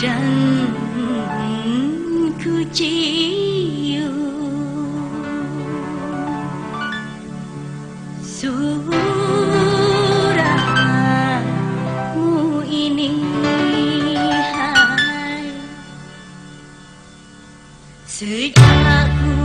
rằng cứ chỉ yêu surah mu ini hai sejak aku